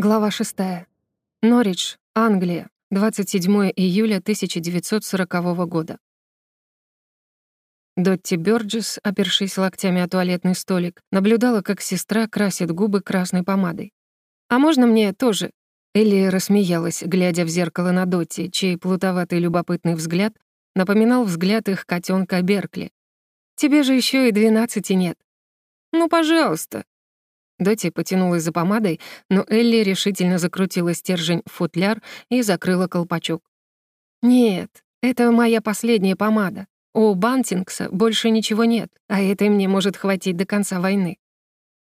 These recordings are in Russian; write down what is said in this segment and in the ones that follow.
Глава 6. Норридж, Англия, 27 июля 1940 года. Дотти Бёрджес, опершись локтями о туалетный столик, наблюдала, как сестра красит губы красной помадой. «А можно мне тоже?» Элли рассмеялась, глядя в зеркало на Дотти, чей плутоватый любопытный взгляд напоминал взгляд их котенка Беркли. «Тебе же еще и двенадцати нет». «Ну, пожалуйста», Доти потянулась за помадой, но Элли решительно закрутила стержень в футляр и закрыла колпачок. «Нет, это моя последняя помада. У Бантингса больше ничего нет, а этой мне может хватить до конца войны.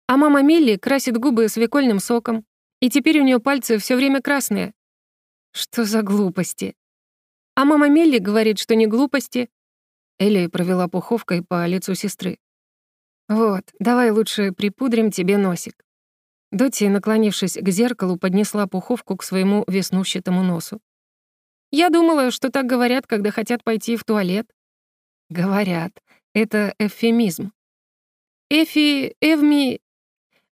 А мама Милли красит губы свекольным соком, и теперь у нее пальцы все время красные. Что за глупости? А мама Милли говорит, что не глупости. Элли провела пуховкой по лицу сестры. «Вот, давай лучше припудрим тебе носик». Дотти, наклонившись к зеркалу, поднесла пуховку к своему веснущатому носу. «Я думала, что так говорят, когда хотят пойти в туалет». «Говорят. Это эвфемизм». «Эфи... эвми...»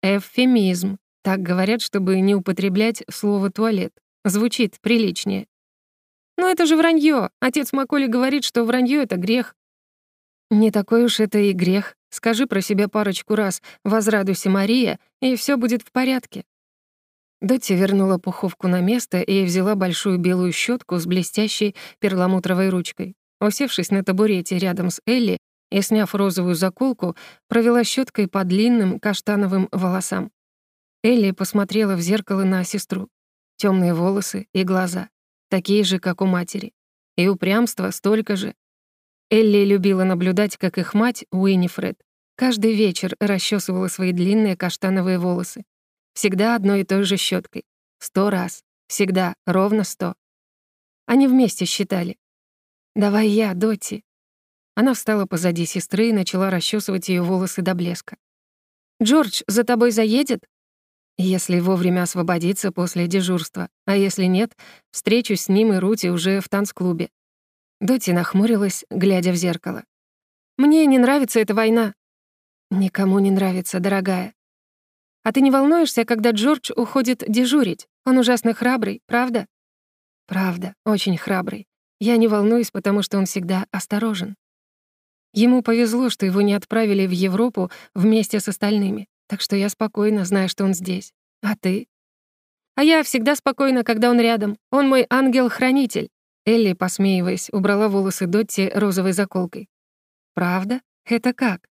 «Эвфемизм. Так говорят, чтобы не употреблять слово «туалет». Звучит приличнее. «Но это же вранье. Отец Маколи говорит, что вранье — это грех». «Не такой уж это и грех», Скажи про себя парочку раз «Возрадуйся, Мария», и все будет в порядке». Дотти вернула пуховку на место и взяла большую белую щетку с блестящей перламутровой ручкой. Усевшись на табурете рядом с Элли и сняв розовую заколку, провела щеткой по длинным каштановым волосам. Элли посмотрела в зеркало на сестру. Темные волосы и глаза, такие же, как у матери. И упрямство столько же. Элли любила наблюдать, как их мать, Уиннифред, каждый вечер расчесывала свои длинные каштановые волосы. Всегда одной и той же щеткой. Сто раз. Всегда. Ровно сто. Они вместе считали. «Давай я, Дотти». Она встала позади сестры и начала расчесывать ее волосы до блеска. «Джордж за тобой заедет?» «Если вовремя освободиться после дежурства, а если нет, встречусь с ним и Рути уже в танцклубе. Доти нахмурилась, глядя в зеркало. «Мне не нравится эта война». «Никому не нравится, дорогая». «А ты не волнуешься, когда Джордж уходит дежурить? Он ужасно храбрый, правда?» «Правда, очень храбрый. Я не волнуюсь, потому что он всегда осторожен». Ему повезло, что его не отправили в Европу вместе с остальными, так что я спокойна, зная, что он здесь. А ты? А я всегда спокойна, когда он рядом. Он мой ангел-хранитель. Элли, посмеиваясь, убрала волосы Дотти розовой заколкой. «Правда? Это как?»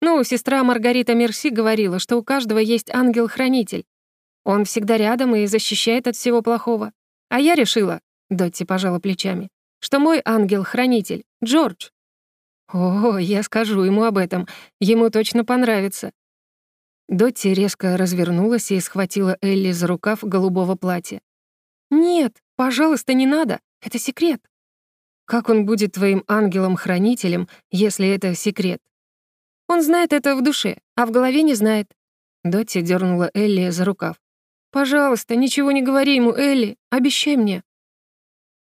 «Ну, сестра Маргарита Мерси говорила, что у каждого есть ангел-хранитель. Он всегда рядом и защищает от всего плохого. А я решила, — Дотти пожала плечами, — что мой ангел-хранитель — Джордж. О, я скажу ему об этом, ему точно понравится. Дотти резко развернулась и схватила Элли за рукав голубого платья. «Нет, пожалуйста, не надо. Это секрет. Как он будет твоим ангелом-хранителем, если это секрет? Он знает это в душе, а в голове не знает. Дотти дернула Элли за рукав. «Пожалуйста, ничего не говори ему, Элли, обещай мне».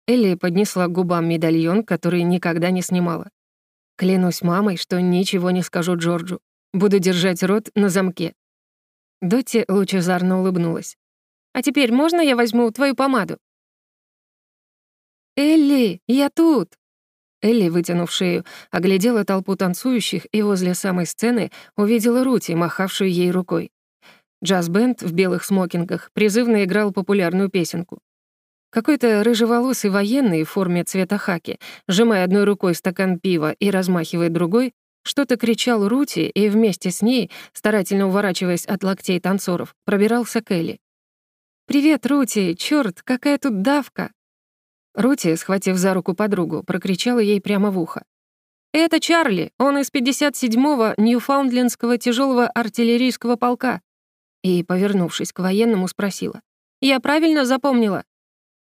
Элли поднесла к губам медальон, который никогда не снимала. «Клянусь мамой, что ничего не скажу Джорджу. Буду держать рот на замке». Дотти лучезарно улыбнулась. «А теперь можно я возьму твою помаду?» «Элли, я тут!» Элли, вытянув шею, оглядела толпу танцующих и возле самой сцены увидела Рути, махавшую ей рукой. Джаз-бенд в белых смокингах призывно играл популярную песенку. Какой-то рыжеволосый военный в форме цвета хаки, сжимая одной рукой стакан пива и размахивая другой, что-то кричал Рути и вместе с ней, старательно уворачиваясь от локтей танцоров, пробирался к Элли. «Привет, Рути! Чёрт, какая тут давка!» Рути, схватив за руку подругу, прокричала ей прямо в ухо. «Это Чарли, он из 57-го Ньюфаундлендского тяжелого артиллерийского полка». И, повернувшись к военному, спросила. «Я правильно запомнила?»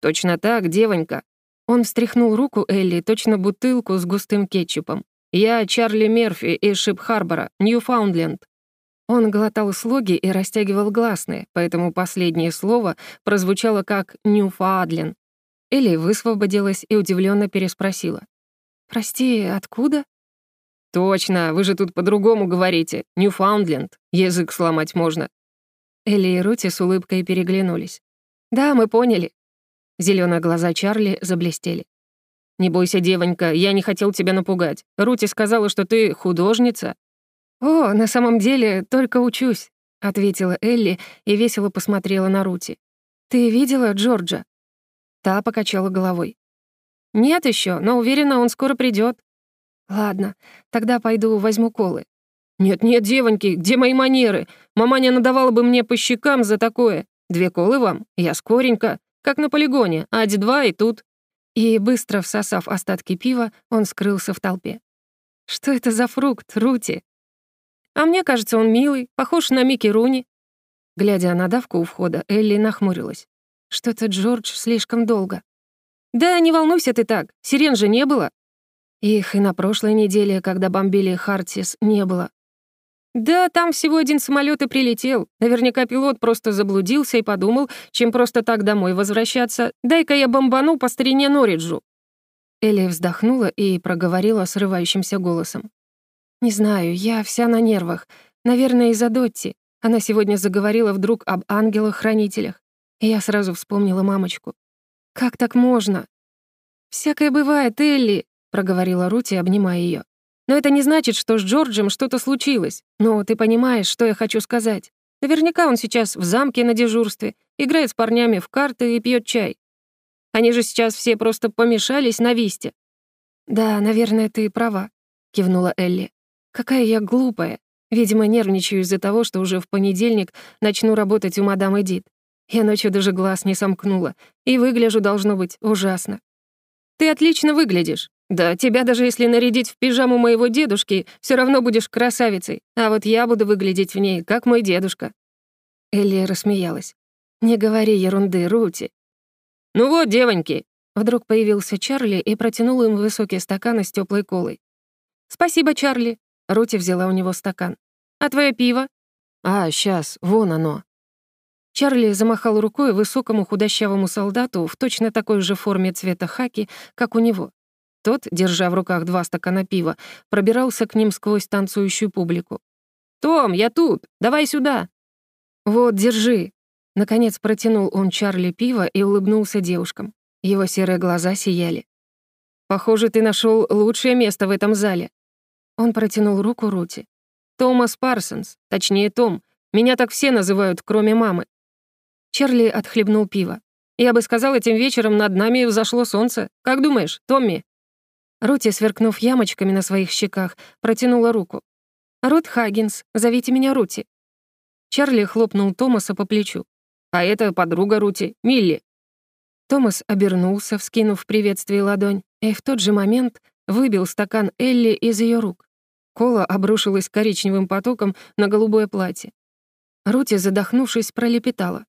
«Точно так, девонька». Он встряхнул руку Элли, точно бутылку с густым кетчупом. «Я Чарли Мерфи из Шип-Харбора, Ньюфаундленд». Он глотал слоги и растягивал гласные, поэтому последнее слово прозвучало как «Ньюфаадлен», Элли высвободилась и удивленно переспросила. «Прости, откуда?» «Точно, вы же тут по-другому говорите. Ньюфаундленд. Язык сломать можно». Элли и Рути с улыбкой переглянулись. «Да, мы поняли». Зелёные глаза Чарли заблестели. «Не бойся, девонька, я не хотел тебя напугать. Рути сказала, что ты художница». «О, на самом деле, только учусь», — ответила Элли и весело посмотрела на Рути. «Ты видела Джорджа?» Та покачала головой. «Нет еще, но уверена, он скоро придет. «Ладно, тогда пойду возьму колы». «Нет-нет, девоньки, где мои манеры? Маманя надавала бы мне по щекам за такое. Две колы вам, я скоренько, как на полигоне, ать-два и тут». И, быстро всосав остатки пива, он скрылся в толпе. «Что это за фрукт, Рути?» «А мне кажется, он милый, похож на Микки Руни». Глядя на давку у входа, Элли нахмурилась. Что-то Джордж слишком долго. «Да не волнуйся ты так, сирен же не было». Их и на прошлой неделе, когда бомбили Хартис, не было. Да, там всего один самолет и прилетел. Наверняка пилот просто заблудился и подумал, чем просто так домой возвращаться. Дай-ка я бомбану по старине Норриджу. Элли вздохнула и проговорила срывающимся голосом. «Не знаю, я вся на нервах. Наверное, из-за Дотти. Она сегодня заговорила вдруг об ангелах-хранителях. Я сразу вспомнила мамочку. Как так можно? «Всякое бывает, Элли», — проговорила Рути, обнимая ее. Но это не значит, что с Джорджем что-то случилось. Но ты понимаешь, что я хочу сказать. Наверняка он сейчас в замке на дежурстве, играет с парнями в карты и пьет чай. Они же сейчас все просто помешались на висте». «Да, наверное, ты права», — кивнула Элли. «Какая я глупая. Видимо, нервничаю из-за того, что уже в понедельник начну работать у мадам Эдит. Я ночью даже глаз не сомкнула, и выгляжу, должно быть, ужасно. Ты отлично выглядишь. Да, тебя даже если нарядить в пижаму моего дедушки, все равно будешь красавицей, а вот я буду выглядеть в ней, как мой дедушка». Элли рассмеялась. «Не говори ерунды, Рути». «Ну вот, девоньки!» Вдруг появился Чарли и протянул им высокие стаканы с теплой колой. «Спасибо, Чарли». Рути взяла у него стакан. «А твое пиво?» «А, сейчас, вон оно». Чарли замахал рукой высокому худощавому солдату в точно такой же форме цвета хаки, как у него. Тот, держа в руках два стакана пива, пробирался к ним сквозь танцующую публику. «Том, я тут! Давай сюда!» «Вот, держи!» Наконец протянул он Чарли пиво и улыбнулся девушкам. Его серые глаза сияли. «Похоже, ты нашел лучшее место в этом зале». Он протянул руку Рути. «Томас Парсонс, точнее Том. Меня так все называют, кроме мамы». Чарли отхлебнул пиво. «Я бы сказал, этим вечером над нами взошло солнце. Как думаешь, Томми?» Рути, сверкнув ямочками на своих щеках, протянула руку. «Рут Хаггинс, зовите меня Рути». Чарли хлопнул Томаса по плечу. «А это подруга Рути, Милли». Томас обернулся, вскинув в приветствии ладонь, и в тот же момент выбил стакан Элли из ее рук. Кола обрушилась коричневым потоком на голубое платье. Рути, задохнувшись, пролепетала.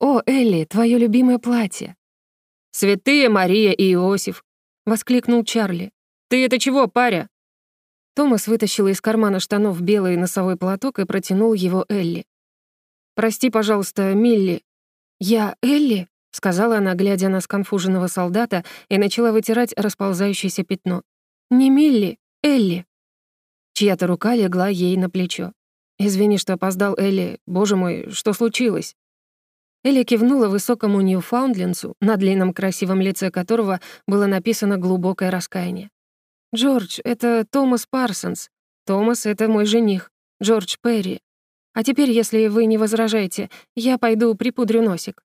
«О, Элли, твое любимое платье!» «Святые Мария и Иосиф!» — воскликнул Чарли. «Ты это чего, паря?» Томас вытащил из кармана штанов белый носовой платок и протянул его Элли. «Прости, пожалуйста, Милли». «Я Элли?» — сказала она, глядя на сконфуженного солдата, и начала вытирать расползающееся пятно. «Не Милли, Элли». Чья-то рука легла ей на плечо. «Извини, что опоздал, Элли. Боже мой, что случилось?» Элли кивнула высокому Ньюфаундленсу, на длинном красивом лице которого было написано глубокое раскаяние. «Джордж, это Томас Парсонс. Томас — это мой жених, Джордж Перри. А теперь, если вы не возражаете, я пойду припудрю носик».